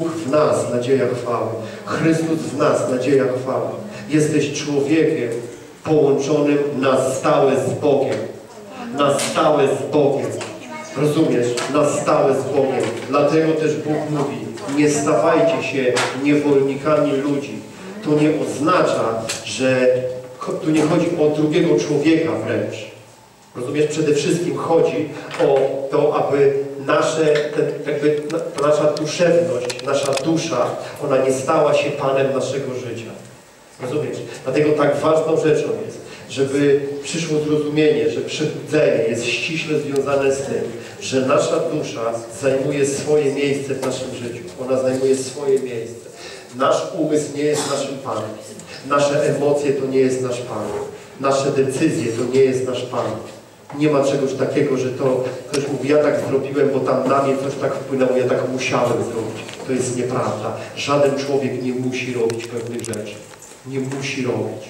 Bóg w nas nadzieja chwały. Chrystus w nas nadzieja chwały. Jesteś człowiekiem połączonym na stałe z Bogiem. Na stałe z Bogiem. Rozumiesz? Na stałe z Bogiem. Dlatego też Bóg mówi, nie stawajcie się niewolnikami ludzi. To nie oznacza, że tu nie chodzi o drugiego człowieka wręcz. Rozumiesz? Przede wszystkim chodzi o to, aby nasze, ten, jakby nasza duszewność, nasza dusza, ona nie stała się Panem naszego życia. Rozumiesz? Dlatego tak ważną rzeczą jest, żeby przyszło zrozumienie, że przebudzenie jest ściśle związane z tym, że nasza dusza zajmuje swoje miejsce w naszym życiu. Ona zajmuje swoje miejsce. Nasz umysł nie jest naszym Panem. Nasze emocje to nie jest nasz Pan. Nasze decyzje to nie jest nasz Pan. Nie ma czegoś takiego, że to ktoś mówi, ja tak zrobiłem, bo tam na mnie coś tak wpłynęło, ja tak musiałem zrobić. To jest nieprawda. Żaden człowiek nie musi robić pewnych rzeczy. Nie musi robić.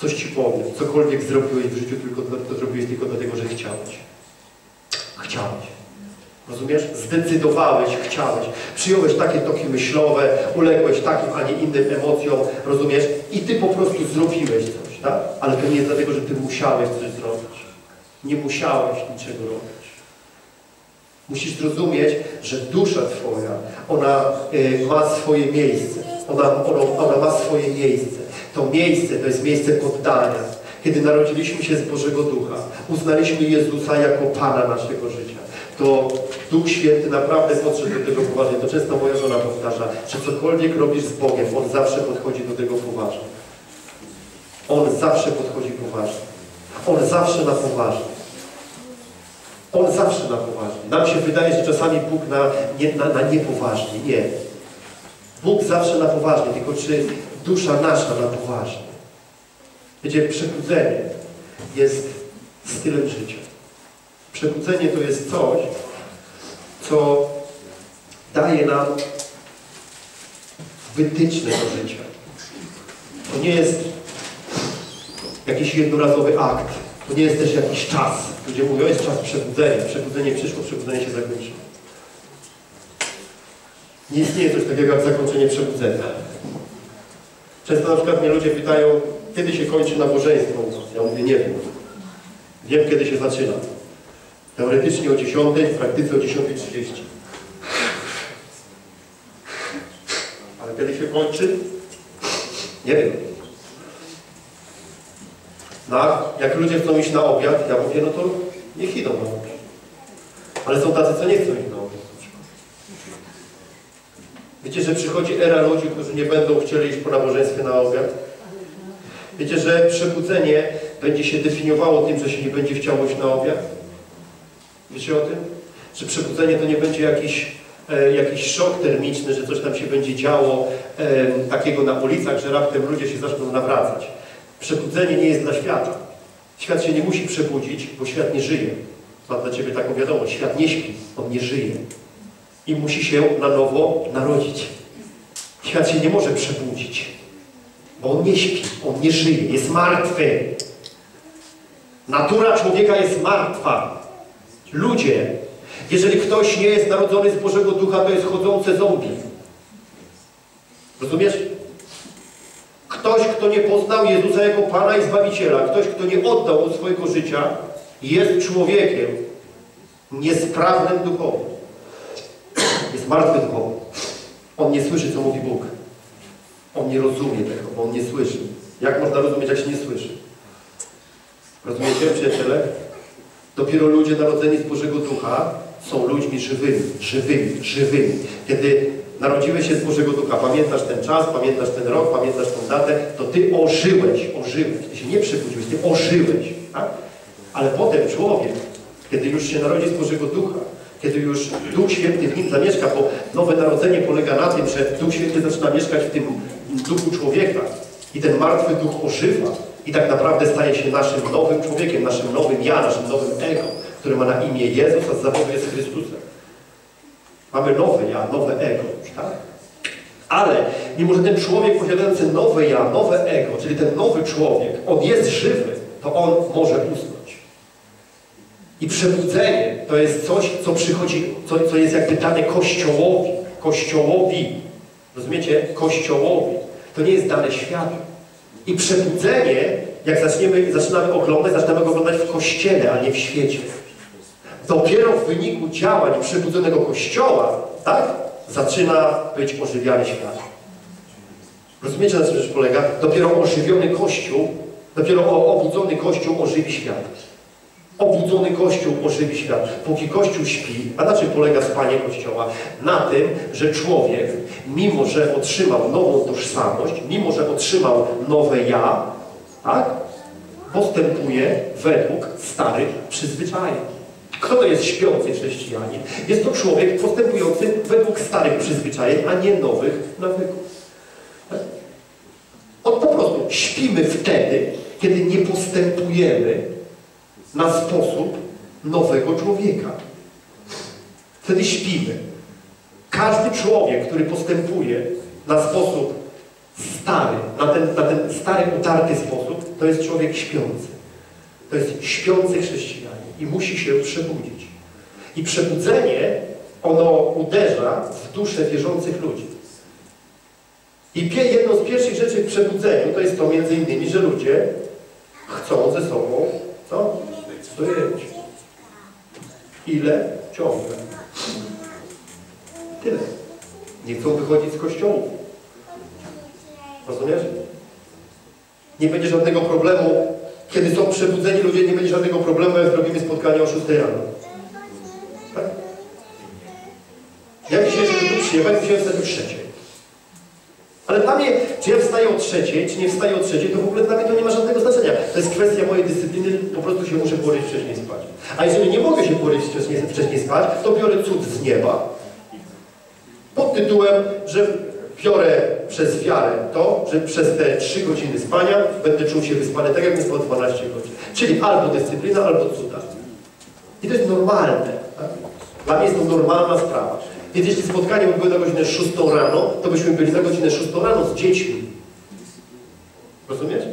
Coś Ci powiem, cokolwiek zrobiłeś w życiu, tylko to zrobiłeś tylko dlatego, że chciałeś. Chciałeś. Rozumiesz? Zdecydowałeś, chciałeś. Przyjąłeś takie toki myślowe, uległeś takim, a nie innym emocjom, rozumiesz? I Ty po prostu zrobiłeś coś, tak? Ale to nie dlatego, że Ty musiałeś coś zrobić. Nie musiałeś niczego robić. Musisz zrozumieć, że dusza Twoja, ona y, ma swoje miejsce. Ona, ona, ona ma swoje miejsce. To miejsce to jest miejsce poddania. Kiedy narodziliśmy się z Bożego Ducha, uznaliśmy Jezusa jako Pana naszego życia, to Duch Święty naprawdę podszedł do tego poważnie. To często moja żona powtarza, że cokolwiek robisz z Bogiem, On zawsze podchodzi do tego poważnie. On zawsze podchodzi poważnie. On zawsze na poważnie. On zawsze na poważnie. Nam się wydaje, że czasami Bóg na, nie, na, na niepoważnie. Nie. Bóg zawsze na poważnie, tylko czy dusza nasza na poważnie. Wiecie, przebudzenie jest stylem życia. Przebudzenie to jest coś, co daje nam wytyczne do życia. To nie jest jakiś jednorazowy akt. To nie jest też jakiś czas. Ludzie mówią, jest czas przebudzenia. Przebudzenie przyszło, przebudzenie się zakończy. Nie istnieje coś takiego jak zakończenie przebudzenia. Często na przykład mnie ludzie pytają, kiedy się kończy nabożeństwo? Ja mówię, nie wiem. Wiem, kiedy się zaczyna. Teoretycznie o 10, w praktyce o 10.30. Ale kiedy się kończy? Nie wiem. No, jak ludzie chcą iść na obiad, ja mówię, no to niech idą na obiad. Ale są tacy, co nie chcą iść na obiad. Wiecie, że przychodzi era ludzi, którzy nie będą chcieli iść po nabożeństwie na obiad? Wiecie, że przebudzenie będzie się definiowało tym, że się nie będzie chciało iść na obiad? Wiecie o tym? Że przebudzenie to nie będzie jakiś, e, jakiś szok termiczny, że coś tam się będzie działo e, takiego na ulicach, że raptem ludzie się zaczną nawracać. Przebudzenie nie jest dla świata. Świat się nie musi przebudzić, bo świat nie żyje. Mam dla Ciebie taką wiadomość. Świat nie śpi, on nie żyje. I musi się na nowo narodzić. Świat się nie może przebudzić, bo on nie śpi, on nie żyje, jest martwy. Natura człowieka jest martwa. Ludzie, jeżeli ktoś nie jest narodzony z Bożego Ducha, to jest chodzące zombie. Rozumiesz? Ktoś, kto nie poznał Jezusa jako Pana i Zbawiciela, ktoś, kto nie oddał swojego życia, jest człowiekiem niesprawnym duchowo. Jest martwy duchowo. On nie słyszy, co mówi Bóg. On nie rozumie tego, bo on nie słyszy. Jak można rozumieć, jak się nie słyszy? Rozumiecie, przyjaciele? Dopiero ludzie narodzeni z Bożego Ducha są ludźmi żywymi, żywymi, żywymi. Kiedy narodziłeś się z Bożego Ducha, pamiętasz ten czas, pamiętasz ten rok, pamiętasz tą datę, to Ty ożyłeś, ożyłeś. Ty się nie przebudziłeś, Ty ożyłeś. Tak? Ale potem człowiek, kiedy już się narodzi z Bożego Ducha, kiedy już Duch Święty w nim zamieszka, bo nowe narodzenie polega na tym, że Duch Święty zaczyna mieszkać w tym duchu człowieka i ten martwy duch ożywa i tak naprawdę staje się naszym nowym człowiekiem, naszym nowym ja, naszym nowym ego, które ma na imię Jezus, a z zawodu jest Chrystusem. Mamy nowe ja, nowe ego tak? Ale mimo, że ten człowiek posiadający nowe ja, nowe ego, czyli ten nowy człowiek, on jest żywy, to on może usnąć. I przebudzenie to jest coś, co przychodzi, co, co jest jakby dane Kościołowi. Kościołowi Rozumiecie? Kościołowi. To nie jest dane światu. I przebudzenie, jak zaczniemy, zaczynamy oglądać, zaczynamy go oglądać w Kościele, a nie w świecie. Dopiero w wyniku działań przebudzonego Kościoła, tak, zaczyna być ożywiany świat. Rozumiecie, na czym rzecz polega? Dopiero ożywiony Kościół, dopiero obudzony Kościół ożywi świat. Obudzony Kościół ożywi świat. Póki Kościół śpi, a na czym polega spanie Kościoła? Na tym, że człowiek, mimo że otrzymał nową tożsamość, mimo że otrzymał nowe ja, tak? Postępuje według starych przyzwyczajeń. Kto to jest śpiący chrześcijanin? Jest to człowiek postępujący według starych przyzwyczajeń, a nie nowych nawyków. On po prostu śpimy wtedy, kiedy nie postępujemy na sposób nowego człowieka. Wtedy śpimy. Każdy człowiek, który postępuje na sposób stary, na ten, na ten stary, utarty sposób, to jest człowiek śpiący. To jest śpiący chrześcijanin i musi się przebudzić. I przebudzenie, ono uderza w duszę wierzących ludzi. I jedną z pierwszych rzeczy w przebudzeniu to jest to między innymi, że ludzie chcą ze sobą co? Być. Ile? Ciągle. Tyle. Nie chcą wychodzić z kościołów. Rozumiesz? Nie będzie żadnego problemu, kiedy są przebudzeni ludzie, nie będzie żadnego problemu, jak zrobimy spotkanie o 6 rano. Tak? Ja dzisiaj, żeby tu przyjechać, musiałem wstać o trzeciej. Ale dla mnie, czy ja wstaję o trzeciej, czy nie wstaję o trzeciej, to w ogóle dla mnie to nie ma żadnego znaczenia. To jest kwestia mojej dyscypliny, po prostu się muszę położyć wcześniej spać. A jeżeli nie mogę się położyć wcześniej, wcześniej spać, to biorę cud z nieba pod tytułem, że biorę przez wiarę to, że przez te 3 godziny spania będę czuł się wyspany tak, jakbym spał 12 godzin. Czyli albo dyscyplina, albo cuda. I to jest normalne. Tak? Dla mnie jest to normalna sprawa. Więc jeśli spotkanie byłoby na godzinę 6 rano, to byśmy byli na godzinę 6 rano z dziećmi. Rozumiesz?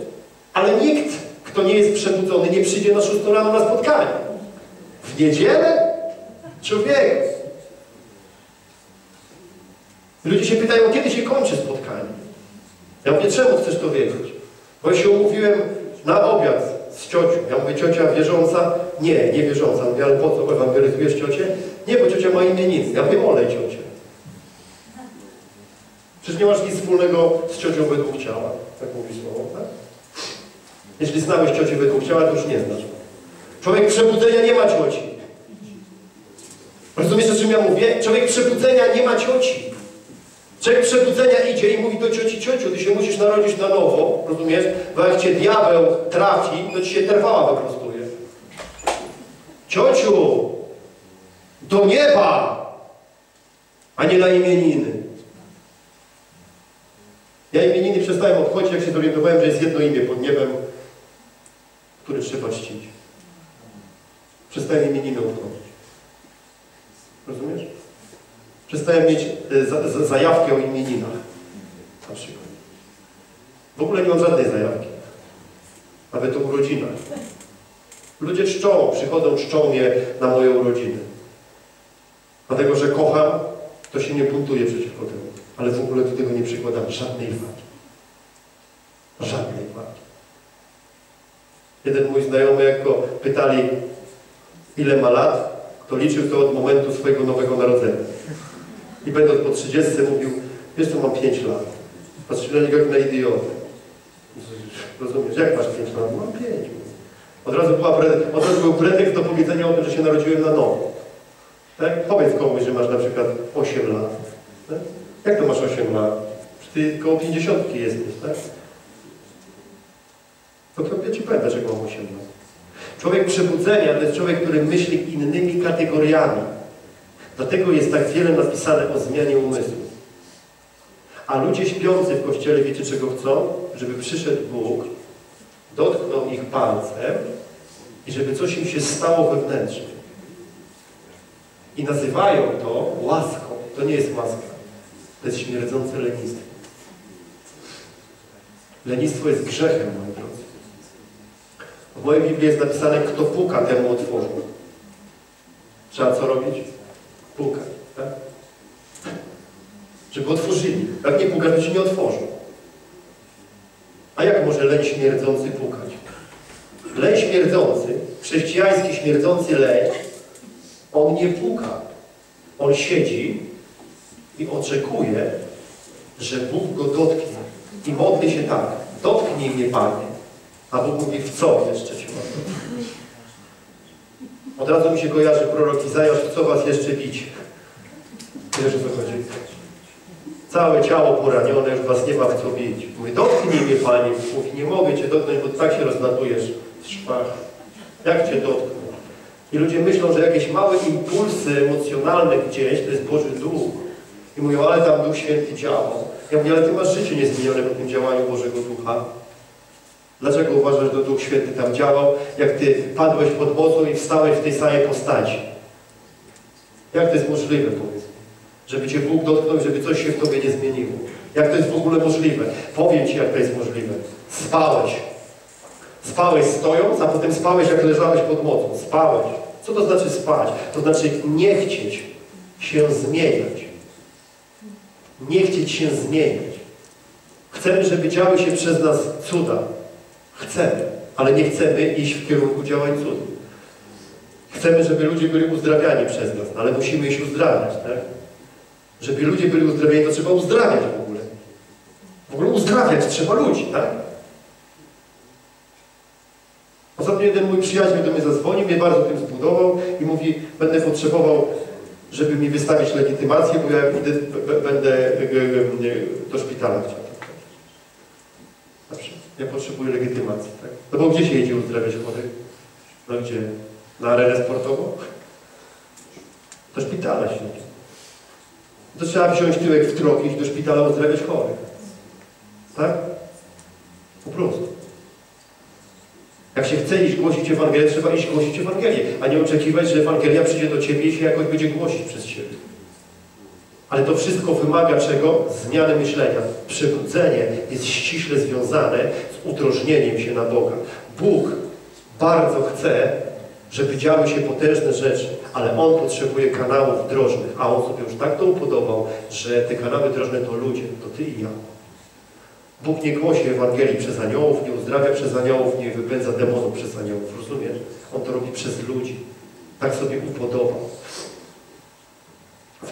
Ale nikt, kto nie jest przebudzony, nie przyjdzie na 6 rano na spotkanie. W niedzielę? Człowiek. Ludzie się pytają, kiedy się kończy spotkanie. Ja mówię, czemu chcesz to wiedzieć? Bo ja się umówiłem na obiad z ciocią. Ja mówię, ciocia wierząca? Nie, nie wierząca. Mówię, ale po co ewangelyzujesz ciocię? Nie, bo ciocia ma imieniny. Ja mówię, olej ciocię. Przecież nie masz nic wspólnego z ciocią według ciała. Tak mówi słowo, tak? Jeśli znałeś ciocię według ciała, to już nie znasz. Człowiek przebudzenia nie ma cioci. Rozumiesz, o czym ja mówię? Człowiek przebudzenia nie ma cioci. Człowiek przebudzenia idzie i mówi do cioci, ciociu, ty się musisz narodzić na nowo, rozumiesz? Bo jak cię diabeł trafi, to ci się trwała wyprostuje. Ciociu, do nieba, a nie na imieniny. Ja imieniny przestałem odchodzić, jak się zorientowałem, że jest jedno imię pod niebem, które trzeba czcić. Przestałem imieniny odchodzić. Rozumiesz? Przestałem mieć za, zajawkę o imieninach. Na przykład. W ogóle nie mam żadnej zajawki. Nawet o urodzinach. Ludzie czczą, przychodzą, czczą mnie na moje urodziny. Dlatego, że kocham, to się nie buntuję przeciwko temu. Ale w ogóle do tego nie przykładam żadnej wagi. Żadnej wagi. Jeden mój znajomy, jak go pytali, ile ma lat, to liczył to od momentu swojego nowego narodzenia. I będąc po 30 mówił, wiesz co, mam 5 lat. Patrzyli na niego jak na idiotę. Rozumiesz, jak masz 5 lat? Mam 5. Od razu, była od razu był pretekst do powiedzenia o tym, że się narodziłem na nowo. Tak? Powiedz komuś, że masz na przykład 8 lat. Tak? Jak to masz 8 lat? Ty koło 50 jesteś, tak? To, to ja Ci powiem, dlaczego mam 8 lat. Człowiek przebudzenia to jest człowiek, który myśli innymi kategoriami. Dlatego jest tak wiele napisane o zmianie umysłu. A ludzie śpiący w Kościele, wiecie czego chcą? Żeby przyszedł Bóg, dotknął ich palcem i żeby coś im się stało wewnętrznie. I nazywają to łaską. To nie jest łaska. To jest śmierdzące lenistwo. Lenistwo jest grzechem, moi drodzy. W mojej Biblii jest napisane, kto puka, temu otworzą. Trzeba co robić? Pukać. Tak? Żeby otworzyli. Jak nie puka, to ci nie otworzą. A jak może leń śmierdzący pukać? Leń śmierdzący, chrześcijański śmierdzący leń, on nie puka. On siedzi i oczekuje, że Bóg go dotknie. I modli się tak, dotknij mnie Panie. A Bóg mówi, w co jeszcze mam dotknąć? Od razu mi się kojarzy prorok Izajasz, co was jeszcze bić? Wiesz o co chodzi? Całe ciało poranione, już was nie ma w co bić. Mówi, dotknij mnie Panie. Mówi, nie mogę Cię dotknąć, bo tak się rozlatujesz w szwach. Jak Cię dotknę? I ludzie myślą, że jakieś małe impulsy emocjonalne gdzieś, to jest Boży Duch. I mówią, ale tam Duch Święty działał. Ja mówię, ale Ty masz życie niezmienione po tym działaniu Bożego Ducha. Dlaczego uważasz, że Duch Święty tam działał, jak Ty padłeś pod mocą i wstałeś w tej samej postaci? Jak to jest możliwe, powiedz mi? Żeby Cię Bóg dotknął żeby coś się w Tobie nie zmieniło. Jak to jest w ogóle możliwe? Powiem Ci, jak to jest możliwe. Spałeś. Spałeś stojąc, a potem spałeś, jak leżałeś pod mocą. Spałeś. Co to znaczy spać? To znaczy nie chcieć się zmieniać. Nie chcieć się zmieniać. Chcemy, żeby działy się przez nas cuda. Chcemy, ale nie chcemy iść w kierunku działań cudów. Chcemy, żeby ludzie byli uzdrawiani przez nas, ale musimy ich uzdrawiać, tak? Żeby ludzie byli uzdrawiani, to trzeba uzdrawiać w ogóle. W ogóle uzdrawiać trzeba ludzi, tak? Ostatnio jeden mój przyjaciel do mnie zadzwonił, mnie bardzo tym zbudował i mówi, będę potrzebował, żeby mi wystawić legitymację, bo ja idę, będę e, e, do szpitala chciał. Ja potrzebuję legitymacji, tak? No bo gdzie się jedzie uzdrawiać chorych? No gdzie? Na arenę sportową? Do szpitala się idzie. To trzeba wziąć tyłek w trok i do szpitala uzdrawiać chorych. Tak? Po prostu. Jak się chce iść głosić Ewangelię, trzeba iść głosić Ewangelię, a nie oczekiwać, że Ewangelia przyjdzie do Ciebie i się jakoś będzie głosić przez Ciebie. Ale to wszystko wymaga czego? Zmiany myślenia. Przebudzenie jest ściśle związane z udrożnieniem się na Boga. Bóg bardzo chce, żeby działy się potężne rzeczy, ale On potrzebuje kanałów drożnych, a On sobie już tak to upodobał, że te kanały drożne to ludzie, to Ty i ja. Bóg nie głosi Ewangelii przez aniołów, nie uzdrawia przez aniołów, nie wypędza demonów przez aniołów, rozumiesz? On to robi przez ludzi. Tak sobie upodobał.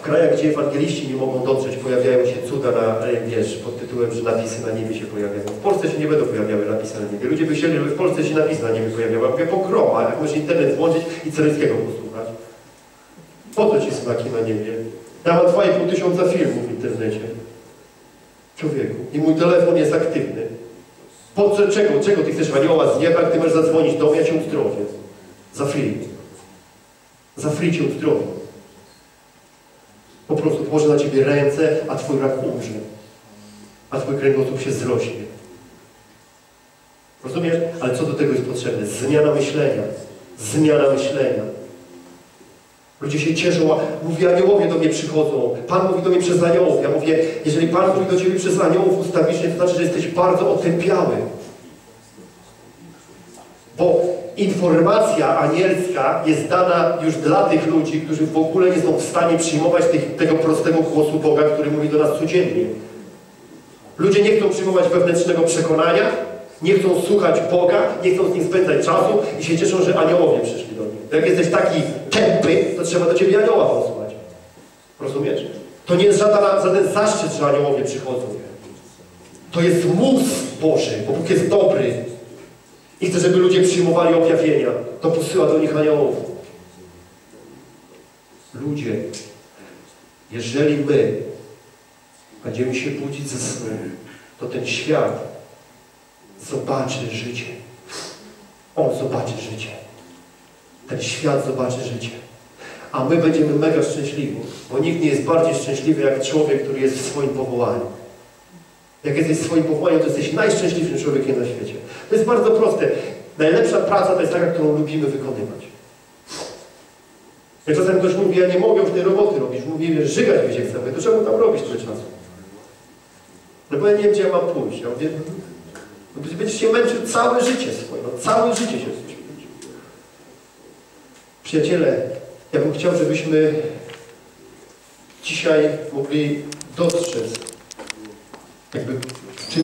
W krajach, gdzie ewangeliści nie mogą dotrzeć, pojawiają się cuda na, e, wiesz, pod tytułem, że napisy na niebie się pojawiają. W Polsce się nie będą pojawiały napisy na niebie. Ludzie by chcieli, żeby w Polsce się napisy na niebie pojawiały. Ja mówię, pokroma, jak możesz internet włączyć i Ceryckiego posłuchać. Po co ci znaki na niebie? Ja mam 2,5 tysiąca filmów w internecie. Człowieku. I mój telefon jest aktywny. Po co, czego, czego ty chcesz anioła z nieba, jak ty masz zadzwonić do mnie, ja cię uzdrowię. Za free. Za free cię uzdrowię. Po prostu położę na ciebie ręce, a twój rak umrze. A twój kręgosłup się zrośnie. Rozumiesz? Ale co do tego jest potrzebne? Zmiana myślenia. Zmiana myślenia. Ludzie się cieszą, a mówi, aniołowie do mnie przychodzą. Pan mówi do mnie przez aniołów. Ja mówię, jeżeli Pan mówi do Ciebie przez aniołów ustawicznie, to znaczy, że jesteś bardzo otępiały. Bo informacja anielska jest dana już dla tych ludzi, którzy w ogóle nie są w stanie przyjmować tych, tego prostego głosu Boga, który mówi do nas codziennie. Ludzie nie chcą przyjmować wewnętrznego przekonania, nie chcą słuchać Boga, nie chcą z Nim spędzać czasu i się cieszą, że aniołowie przyszli do nich. Jak jesteś taki tępy, to trzeba do Ciebie anioła posłać. Rozumiesz? To nie jest żaden, żaden zaszczyt, że aniołowie przychodzą. To jest mus Boży, bo Bóg jest dobry i chce, żeby ludzie przyjmowali objawienia. To posyła do nich aniołów. Ludzie, jeżeli my będziemy się budzić ze snu, to ten świat zobaczy życie. On zobaczy życie. Ten świat zobaczy życie. A my będziemy mega szczęśliwi, bo nikt nie jest bardziej szczęśliwy jak człowiek, który jest w swoim powołaniu. Jak jesteś w swoim powołaniu, to jesteś najszczęśliwszym człowiekiem na świecie. To jest bardzo proste. Najlepsza praca to jest taka, którą lubimy wykonywać. Jak czasem ktoś mówi, ja nie mogę już tej roboty robić, mówi, że żygać mi się chce, mówię, to czemu tam robić tyle czasu? No bo ja nie wiem, gdzie ja mam pójść. Ja mówię, no będziesz się męczył całe życie swoje, no całe życie się będziesz męczył. Przyjaciele, ja bym chciał, żebyśmy dzisiaj mogli dostrzec jakby